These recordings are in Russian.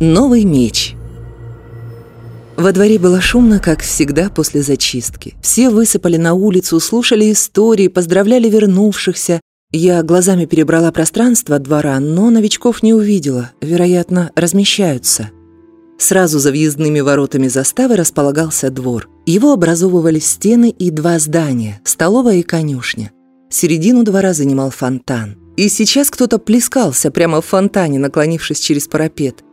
Новый меч. Во дворе было шумно, как всегда после зачистки. Все высыпали на улицу, слушали истории, поздравляли вернувшихся. Я глазами перебрала пространство двора, но новичков не увидела. Вероятно, размещаются. Сразу за въездными воротами заставы располагался двор. Его образовывали стены и два здания – столовая и конюшня. Середину двора занимал фонтан. И сейчас кто-то плескался прямо в фонтане, наклонившись через парапет –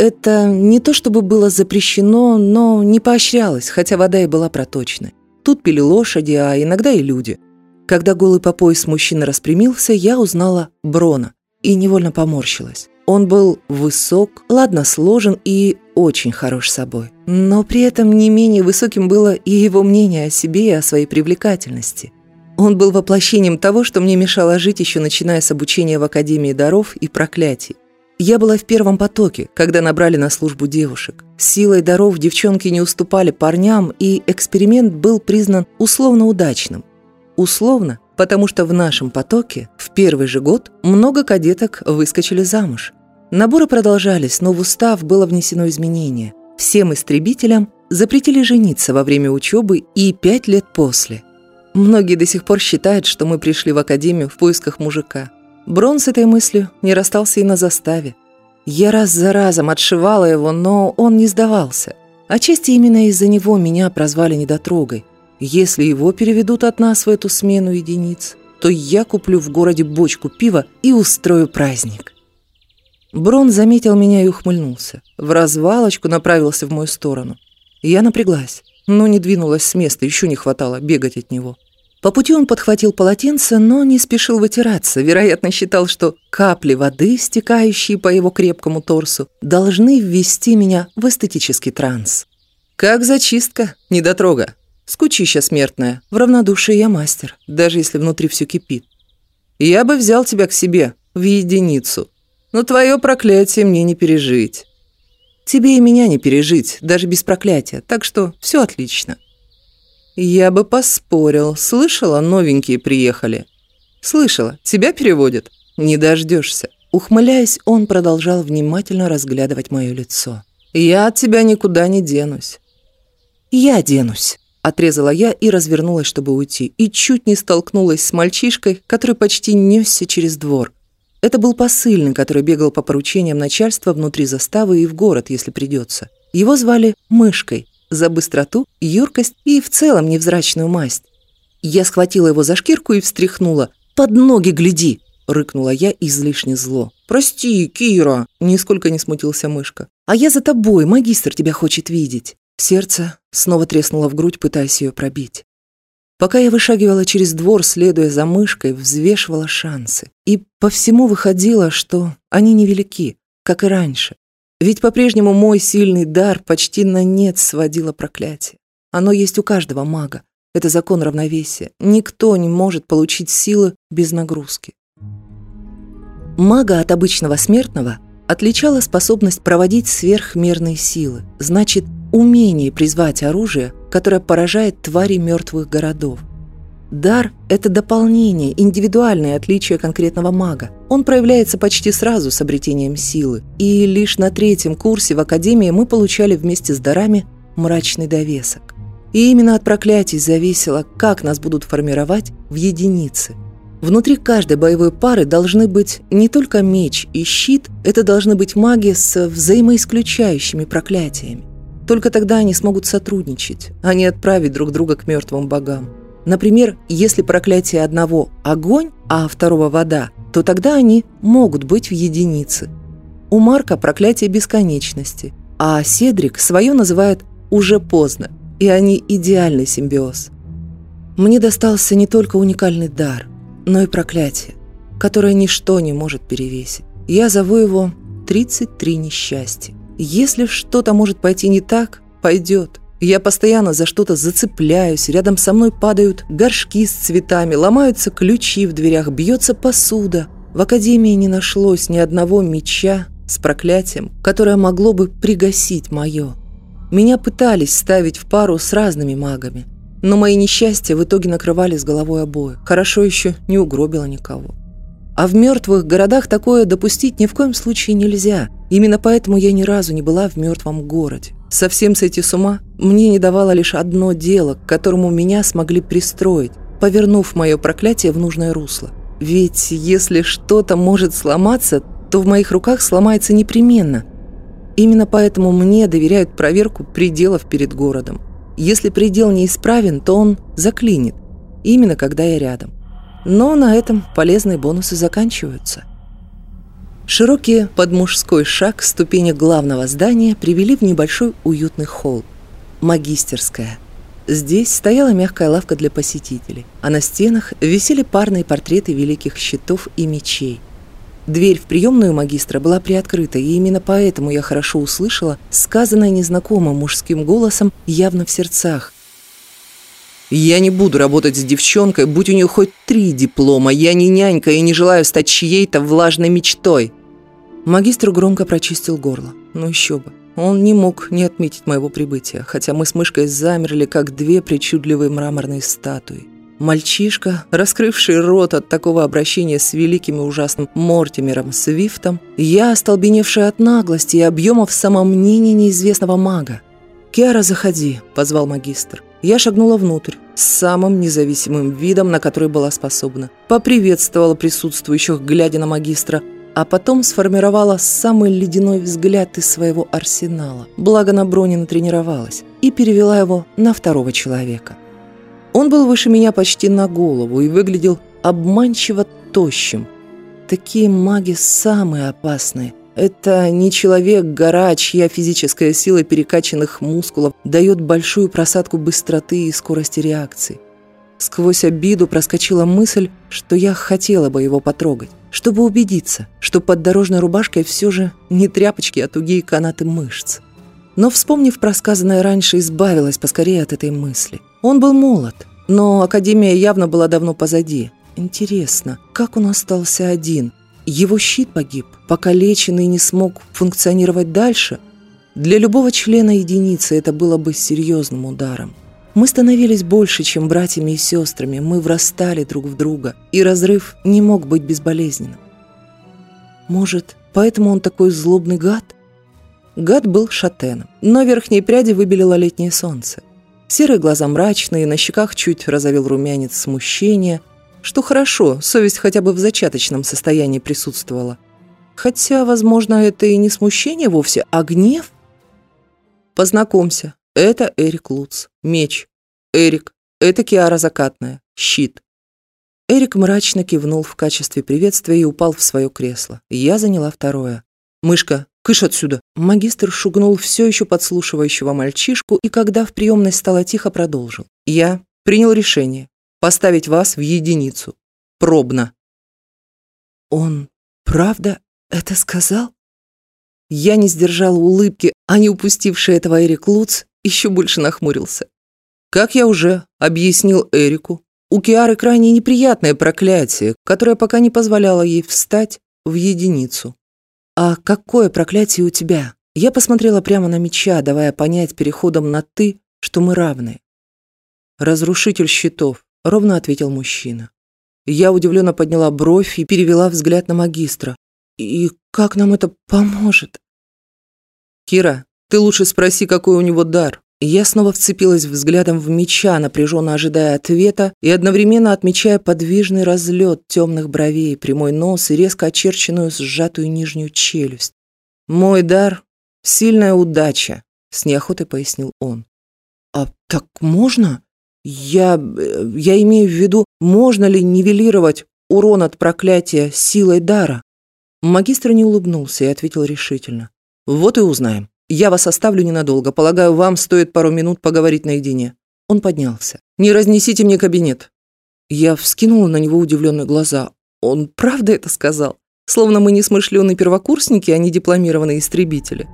это не то чтобы было запрещено, но не поощрялось, хотя вода и была проточной. Тут пили лошади, а иногда и люди. Когда голый по пояс мужчина распрямился, я узнала Брона и невольно поморщилась. Он был высок, ладно сложен и очень хорош собой. Но при этом не менее высоким было и его мнение о себе и о своей привлекательности. Он был воплощением того, что мне мешало жить еще начиная с обучения в Академии даров и проклятий. Я была в первом потоке, когда набрали на службу девушек. Силой даров девчонки не уступали парням, и эксперимент был признан условно удачным. Условно, потому что в нашем потоке в первый же год много кадеток выскочили замуж. Наборы продолжались, но в устав было внесено изменение. Всем истребителям запретили жениться во время учебы и пять лет после. Многие до сих пор считают, что мы пришли в академию в поисках мужика – Брон с этой мыслью не расстался и на заставе. Я раз за разом отшивала его, но он не сдавался. Отчасти именно из-за него меня прозвали недотрогой. Если его переведут от нас в эту смену единиц, то я куплю в городе бочку пива и устрою праздник. Брон заметил меня и ухмыльнулся. В развалочку направился в мою сторону. Я напряглась, но не двинулась с места, еще не хватало бегать от него. По пути он подхватил полотенце, но не спешил вытираться. Вероятно, считал, что капли воды, стекающие по его крепкому торсу, должны ввести меня в эстетический транс. «Как зачистка, недотрога. Скучища смертная. В равнодушии я мастер, даже если внутри все кипит. Я бы взял тебя к себе, в единицу. Но твое проклятие мне не пережить. Тебе и меня не пережить, даже без проклятия, так что все отлично». «Я бы поспорил. Слышала, новенькие приехали?» «Слышала. Тебя переводят?» «Не дождешься». Ухмыляясь, он продолжал внимательно разглядывать мое лицо. «Я от тебя никуда не денусь». «Я денусь», — отрезала я и развернулась, чтобы уйти, и чуть не столкнулась с мальчишкой, который почти несся через двор. Это был посыльный, который бегал по поручениям начальства внутри заставы и в город, если придется. Его звали Мышкой, за быстроту, юркость и в целом невзрачную масть. Я схватила его за шкирку и встряхнула. «Под ноги гляди!» — рыкнула я излишне зло. «Прости, Кира!» — нисколько не смутился мышка. «А я за тобой, магистр тебя хочет видеть!» Сердце снова треснуло в грудь, пытаясь ее пробить. Пока я вышагивала через двор, следуя за мышкой, взвешивала шансы. И по всему выходило, что они невелики, как и раньше. Ведь по-прежнему мой сильный дар почти на нет сводило проклятие. Оно есть у каждого мага. Это закон равновесия. Никто не может получить силы без нагрузки. Мага от обычного смертного отличала способность проводить сверхмерные силы, значит, умение призвать оружие, которое поражает твари мертвых городов. Дар – это дополнение, индивидуальное отличие конкретного мага. Он проявляется почти сразу с обретением силы. И лишь на третьем курсе в Академии мы получали вместе с дарами мрачный довесок. И именно от проклятий зависело, как нас будут формировать в единицы. Внутри каждой боевой пары должны быть не только меч и щит, это должны быть маги с взаимоисключающими проклятиями. Только тогда они смогут сотрудничать, а не отправить друг друга к мертвым богам. Например, если проклятие одного – огонь, а второго – вода, то тогда они могут быть в единице. У Марка проклятие бесконечности, а Седрик свое называет «уже поздно», и они идеальный симбиоз. Мне достался не только уникальный дар, но и проклятие, которое ничто не может перевесить. Я зову его «33 несчастья». Если что-то может пойти не так, пойдет. Я постоянно за что-то зацепляюсь, рядом со мной падают горшки с цветами, ломаются ключи в дверях, бьется посуда. В академии не нашлось ни одного меча с проклятием, которое могло бы пригасить мое. Меня пытались ставить в пару с разными магами, но мои несчастья в итоге накрывали с головой обоих. Хорошо еще не угробило никого. А в мертвых городах такое допустить ни в коем случае нельзя. Именно поэтому я ни разу не была в мертвом городе. Совсем сойти с ума мне не давало лишь одно дело, к которому меня смогли пристроить, повернув мое проклятие в нужное русло. Ведь если что-то может сломаться, то в моих руках сломается непременно. Именно поэтому мне доверяют проверку пределов перед городом. Если предел неисправен, то он заклинит, именно когда я рядом. Но на этом полезные бонусы заканчиваются. Широкие под мужской шаг ступени главного здания привели в небольшой уютный холл. Магистерская. Здесь стояла мягкая лавка для посетителей, а на стенах висели парные портреты великих щитов и мечей. Дверь в приемную магистра была приоткрыта, и именно поэтому я хорошо услышала сказанное незнакомым мужским голосом явно в сердцах. «Я не буду работать с девчонкой, будь у нее хоть три диплома. Я не нянька и не желаю стать чьей-то влажной мечтой». Магистр громко прочистил горло. Ну еще бы. Он не мог не отметить моего прибытия, хотя мы с мышкой замерли, как две причудливые мраморные статуи. Мальчишка, раскрывший рот от такого обращения с великим и ужасным Мортимером Свифтом, я, остолбеневшая от наглости и объемов самомнения неизвестного мага. «Киара, заходи», — позвал магистр. Я шагнула внутрь, с самым независимым видом, на который была способна. Поприветствовала присутствующих, глядя на магистра, а потом сформировала самый ледяной взгляд из своего арсенала, благо на броне натренировалась, и перевела его на второго человека. Он был выше меня почти на голову и выглядел обманчиво тощим. Такие маги самые опасные. Это не человек-гора, чья физическая сила перекачанных мускулов дает большую просадку быстроты и скорости реакции. Сквозь обиду проскочила мысль, что я хотела бы его потрогать, чтобы убедиться, что под дорожной рубашкой все же не тряпочки, а тугие канаты мышц. Но, вспомнив про сказанное раньше, избавилась поскорее от этой мысли. Он был молод, но Академия явно была давно позади. Интересно, как он остался один? Его щит погиб, покалеченный не смог функционировать дальше? Для любого члена единицы это было бы серьезным ударом. Мы становились больше, чем братьями и сестрами, мы врастали друг в друга, и разрыв не мог быть безболезненным. Может, поэтому он такой злобный гад? Гад был шатеном, но верхние пряди выбелило летнее солнце. Серые глаза мрачные, на щеках чуть разовел румянец смущения, что хорошо, совесть хотя бы в зачаточном состоянии присутствовала. Хотя, возможно, это и не смущение вовсе, а гнев. Познакомься, это Эрик Луц. Меч. Эрик. Это Киара Закатная. Щит. Эрик мрачно кивнул в качестве приветствия и упал в свое кресло. Я заняла второе. «Мышка, кыш отсюда!» Магистр шугнул все еще подслушивающего мальчишку и, когда в приемной стало тихо, продолжил. «Я принял решение поставить вас в единицу. Пробно». «Он правда это сказал?» Я не сдержала улыбки, а не упустивший этого Эрик Луц еще больше нахмурился. Как я уже объяснил Эрику, у Киары крайне неприятное проклятие, которое пока не позволяло ей встать в единицу. «А какое проклятие у тебя?» Я посмотрела прямо на меча, давая понять переходом на «ты», что мы равны. «Разрушитель щитов», — ровно ответил мужчина. Я удивленно подняла бровь и перевела взгляд на магистра. «И как нам это поможет?» «Кира, ты лучше спроси, какой у него дар. Я снова вцепилась взглядом в меча, напряженно ожидая ответа и одновременно отмечая подвижный разлет темных бровей, прямой нос и резко очерченную сжатую нижнюю челюсть. «Мой дар — сильная удача», — с неохотой пояснил он. «А так можно? Я... я имею в виду, можно ли нивелировать урон от проклятия силой дара?» Магистр не улыбнулся и ответил решительно. «Вот и узнаем». Я вас оставлю ненадолго. Полагаю, вам стоит пару минут поговорить наедине». Он поднялся. «Не разнесите мне кабинет». Я вскинула на него удивленные глаза. Он правда это сказал? Словно мы не смышленые первокурсники, а не дипломированные истребители.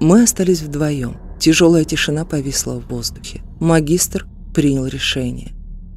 Мы остались вдвоем. Тяжелая тишина повисла в воздухе. Магистр принял решение.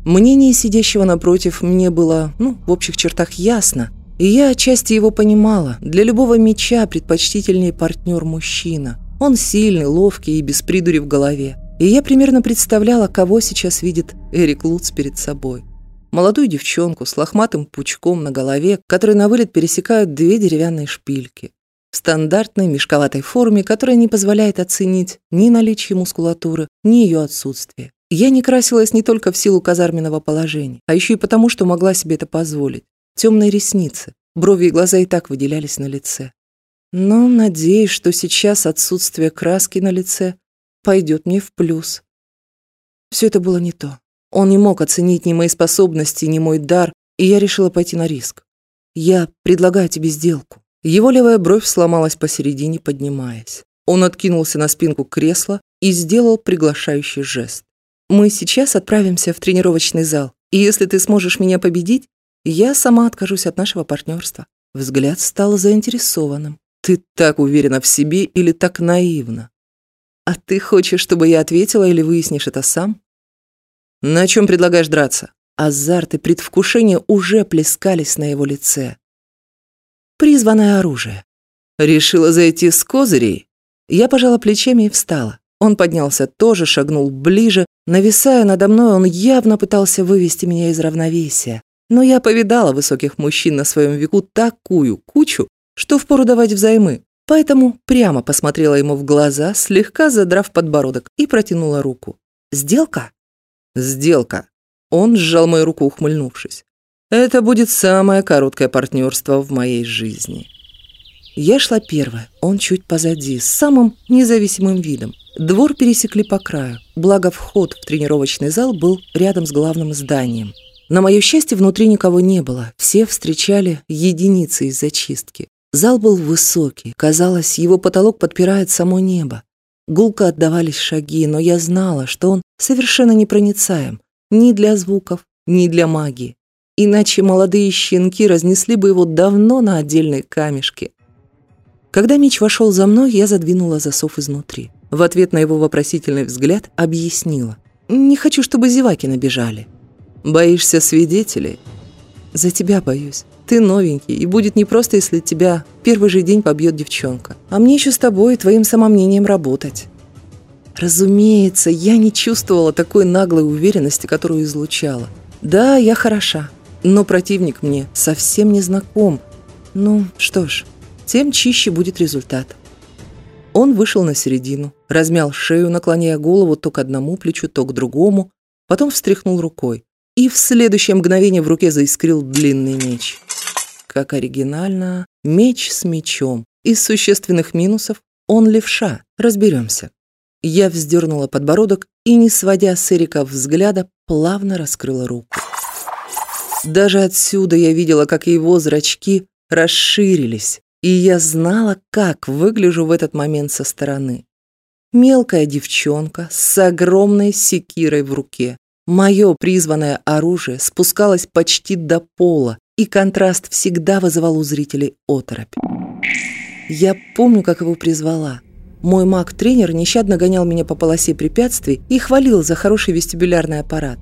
Мнение сидящего напротив мне было, ну, в общих чертах ясно – и я отчасти его понимала. Для любого меча предпочтительнее партнер-мужчина. Он сильный, ловкий и без придури в голове. И я примерно представляла, кого сейчас видит Эрик Луц перед собой. Молодую девчонку с лохматым пучком на голове, которой на вылет пересекают две деревянные шпильки. в стандартной мешковатой форме, которая не позволяет оценить ни наличие мускулатуры, ни ее отсутствие. Я не красилась не только в силу казарменного положения, а еще и потому, что могла себе это позволить. Темные ресницы, брови и глаза и так выделялись на лице. Но надеюсь, что сейчас отсутствие краски на лице пойдет мне в плюс. Все это было не то. Он не мог оценить ни мои способности, ни мой дар, и я решила пойти на риск. Я предлагаю тебе сделку. Его левая бровь сломалась посередине, поднимаясь. Он откинулся на спинку кресла и сделал приглашающий жест. Мы сейчас отправимся в тренировочный зал, и если ты сможешь меня победить, я сама откажусь от нашего партнерства. Взгляд стал заинтересованным. Ты так уверена в себе или так наивна? А ты хочешь, чтобы я ответила или выяснишь это сам? На чем предлагаешь драться? Азарт и предвкушение уже плескались на его лице. Призванное оружие. Решила зайти с козырей? Я пожала плечами и встала. Он поднялся тоже, шагнул ближе. Нависая надо мной, он явно пытался вывести меня из равновесия. Но я повидала высоких мужчин на своем веку такую кучу, что впору давать взаймы. Поэтому прямо посмотрела ему в глаза, слегка задрав подбородок, и протянула руку. «Сделка?» «Сделка». Он сжал мою руку, ухмыльнувшись. «Это будет самое короткое партнерство в моей жизни». Я шла первая, он чуть позади, с самым независимым видом. Двор пересекли по краю, благо вход в тренировочный зал был рядом с главным зданием. На мое счастье, внутри никого не было, все встречали единицы из зачистки. Зал был высокий, казалось, его потолок подпирает само небо. Гулко отдавались шаги, но я знала, что он совершенно непроницаем ни для звуков, ни для магии. Иначе молодые щенки разнесли бы его давно на отдельные камешки. Когда меч вошел за мной, я задвинула засов изнутри. В ответ на его вопросительный взгляд объяснила. «Не хочу, чтобы зеваки набежали». «Боишься свидетелей?» «За тебя боюсь. Ты новенький, и будет непросто, если тебя первый же день побьет девчонка. А мне еще с тобой и твоим самомнением работать». Разумеется, я не чувствовала такой наглой уверенности, которую излучала. Да, я хороша, но противник мне совсем не знаком. Ну, что ж, тем чище будет результат. Он вышел на середину, размял шею, наклоняя голову то к одному плечу, то к другому, потом встряхнул рукой. И в следующее мгновение в руке заискрил длинный меч. Как оригинально. Меч с мечом. Из существенных минусов он левша. Разберемся. Я вздернула подбородок и, не сводя с Эрика взгляда, плавно раскрыла руку. Даже отсюда я видела, как его зрачки расширились, и я знала, как выгляжу в этот момент со стороны. Мелкая девчонка с огромной секирой в руке. Мое призванное оружие спускалось почти до пола, и контраст всегда вызывал у зрителей оторопь. Я помню, как его призвала. Мой маг-тренер нещадно гонял меня по полосе препятствий и хвалил за хороший вестибулярный аппарат.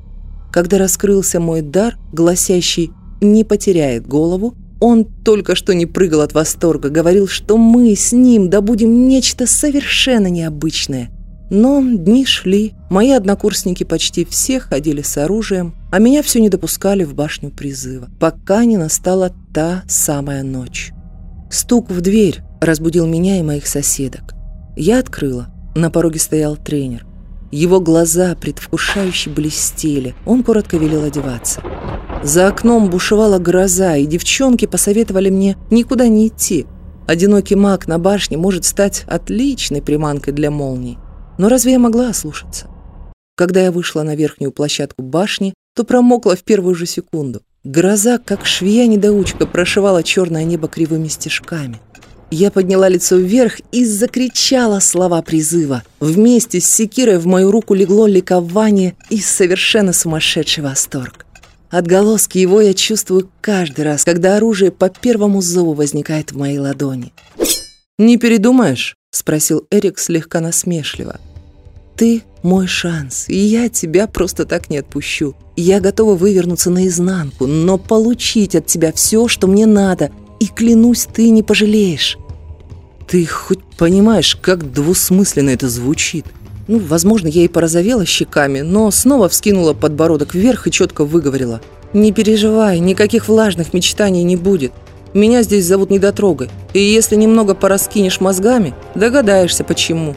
Когда раскрылся мой дар, гласящий «не потеряет голову», он только что не прыгал от восторга, говорил, что мы с ним добудем нечто совершенно необычное. Но дни шли, мои однокурсники почти все ходили с оружием, а меня все не допускали в башню призыва, пока не настала та самая ночь. Стук в дверь разбудил меня и моих соседок. Я открыла. На пороге стоял тренер. Его глаза предвкушающе блестели. Он коротко велел одеваться. За окном бушевала гроза, и девчонки посоветовали мне никуда не идти. Одинокий маг на башне может стать отличной приманкой для молний. Но разве я могла ослушаться? Когда я вышла на верхнюю площадку башни, то промокла в первую же секунду. Гроза, как швея-недоучка, прошивала черное небо кривыми стежками. Я подняла лицо вверх и закричала слова призыва. Вместе с секирой в мою руку легло ликование и совершенно сумасшедший восторг. Отголоски его я чувствую каждый раз, когда оружие по первому зову возникает в моей ладони. «Не передумаешь?» – спросил Эрик слегка насмешливо. «Ты мой шанс, и я тебя просто так не отпущу. Я готова вывернуться наизнанку, но получить от тебя все, что мне надо, и клянусь, ты не пожалеешь. Ты хоть понимаешь, как двусмысленно это звучит? Ну, возможно, я и порозовела щеками, но снова вскинула подбородок вверх и четко выговорила. «Не переживай, никаких влажных мечтаний не будет. Меня здесь зовут недотрогой. И если немного пораскинешь мозгами, догадаешься, почему».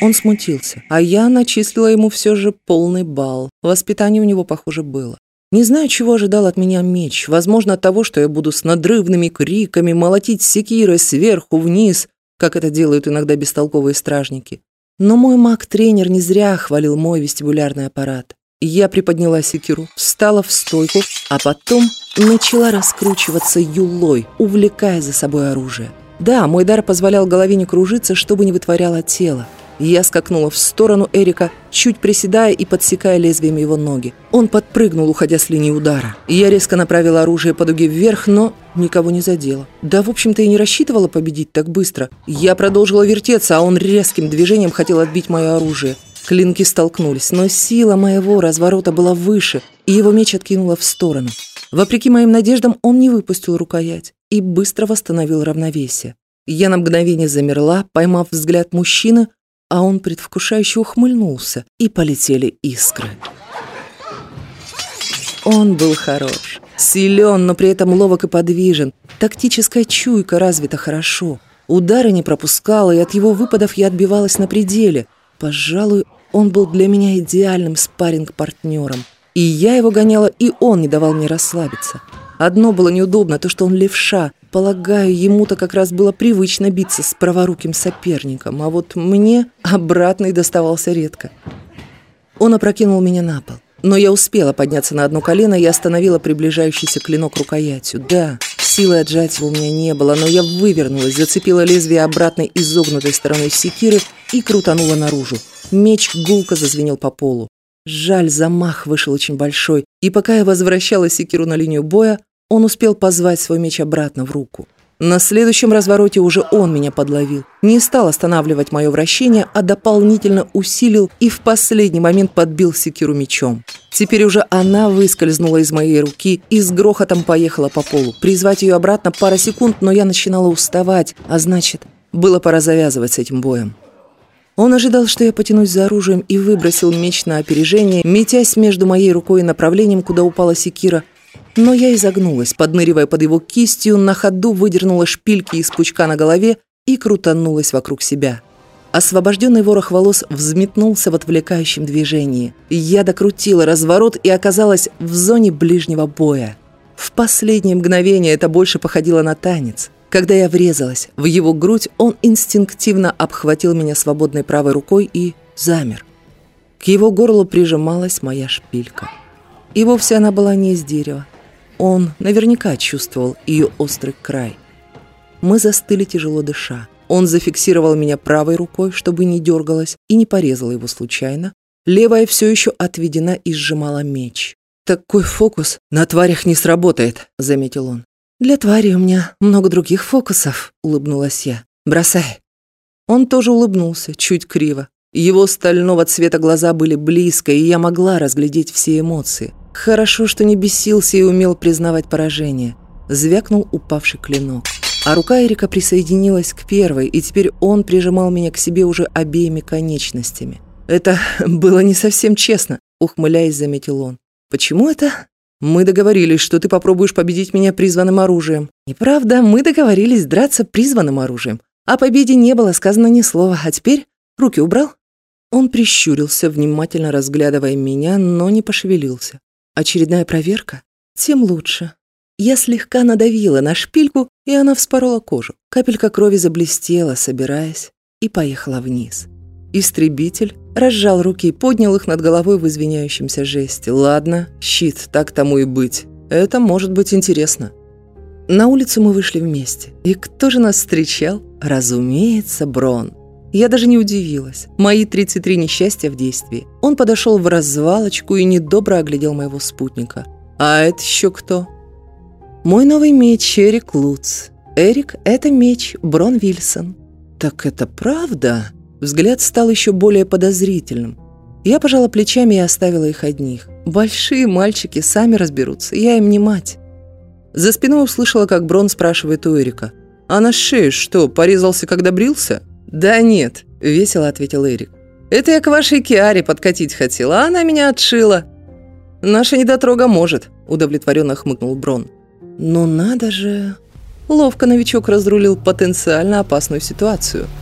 Он смутился, а я начислила ему все же полный балл. Воспитание у него, похоже, было. Не знаю, чего ожидал от меня меч. Возможно, от того, что я буду с надрывными криками молотить секирой сверху вниз, как это делают иногда бестолковые стражники. Но мой маг-тренер не зря хвалил мой вестибулярный аппарат. Я приподняла секиру, встала в стойку, а потом начала раскручиваться юлой, увлекая за собой оружие. Да, мой дар позволял голове не кружиться, чтобы не вытворяло тело. Я скакнула в сторону Эрика, чуть приседая и подсекая лезвием его ноги. Он подпрыгнул, уходя с линии удара. Я резко направила оружие по дуге вверх, но никого не задела. Да, в общем-то, и не рассчитывала победить так быстро. Я продолжила вертеться, а он резким движением хотел отбить мое оружие. Клинки столкнулись, но сила моего разворота была выше, и его меч откинуло в сторону. Вопреки моим надеждам, он не выпустил рукоять и быстро восстановил равновесие. Я на мгновение замерла, поймав взгляд мужчины, а он предвкушающе ухмыльнулся, и полетели искры. Он был хорош, силен, но при этом ловок и подвижен. Тактическая чуйка развита хорошо. Удары не пропускала, и от его выпадов я отбивалась на пределе. Пожалуй, он был для меня идеальным спарринг-партнером. И я его гоняла, и он не давал мне расслабиться. Одно было неудобно, то, что он левша. Полагаю, ему-то как раз было привычно биться с праворуким соперником, а вот мне обратный доставался редко. Он опрокинул меня на пол. Но я успела подняться на одно колено и остановила приближающийся клинок рукоятью. Да, силы отжать его у меня не было, но я вывернулась, зацепила лезвие обратной изогнутой стороной секиры и крутанула наружу. Меч гулко зазвенел по полу. Жаль, замах вышел очень большой, и пока я возвращала секиру на линию боя, он успел позвать свой меч обратно в руку. На следующем развороте уже он меня подловил. Не стал останавливать мое вращение, а дополнительно усилил и в последний момент подбил секиру мечом. Теперь уже она выскользнула из моей руки и с грохотом поехала по полу. Призвать ее обратно пара секунд, но я начинала уставать, а значит, было пора завязывать с этим боем. Он ожидал, что я потянусь за оружием и выбросил меч на опережение, метясь между моей рукой и направлением, куда упала секира, но я изогнулась, подныривая под его кистью, на ходу выдернула шпильки из пучка на голове и крутанулась вокруг себя. Освобожденный ворох волос взметнулся в отвлекающем движении. Я докрутила разворот и оказалась в зоне ближнего боя. В последнее мгновение это больше походило на танец. Когда я врезалась в его грудь, он инстинктивно обхватил меня свободной правой рукой и замер. К его горлу прижималась моя шпилька. И вовсе она была не из дерева. Он наверняка чувствовал ее острый край. Мы застыли, тяжело дыша. Он зафиксировал меня правой рукой, чтобы не дергалась, и не порезала его случайно. Левая все еще отведена и сжимала меч. «Такой фокус на тварях не сработает», — заметил он. «Для твари у меня много других фокусов», — улыбнулась я. «Бросай». Он тоже улыбнулся, чуть криво. Его стального цвета глаза были близко, и я могла разглядеть все эмоции. Хорошо, что не бесился и умел признавать поражение. Звякнул упавший клинок. А рука Эрика присоединилась к первой, и теперь он прижимал меня к себе уже обеими конечностями. «Это было не совсем честно», — ухмыляясь, заметил он. «Почему это?» «Мы договорились, что ты попробуешь победить меня призванным оружием». «Неправда, мы договорились драться призванным оружием. О победе не было сказано ни слова, а теперь руки убрал?» Он прищурился, внимательно разглядывая меня, но не пошевелился. Очередная проверка? Тем лучше. Я слегка надавила на шпильку, и она вспорола кожу. Капелька крови заблестела, собираясь, и поехала вниз. Истребитель разжал руки и поднял их над головой в извиняющемся жесте. «Ладно, щит, так тому и быть. Это может быть интересно». На улицу мы вышли вместе. И кто же нас встречал? Разумеется, Брон. Я даже не удивилась. Мои 33 несчастья в действии. Он подошел в развалочку и недобро оглядел моего спутника. «А это еще кто?» «Мой новый меч Эрик Луц. Эрик — это меч Брон Вильсон». «Так это правда?» Взгляд стал еще более подозрительным. Я пожала плечами и оставила их одних. Большие мальчики сами разберутся, я им не мать. За спиной услышала, как Брон спрашивает у Эрика. «А на шею что, порезался, когда брился?» «Да нет», — весело ответил Эрик. «Это я к вашей Киаре подкатить хотела, а она меня отшила». «Наша недотрога может», — удовлетворенно хмыкнул Брон. «Ну надо же...» Ловко новичок разрулил потенциально опасную ситуацию –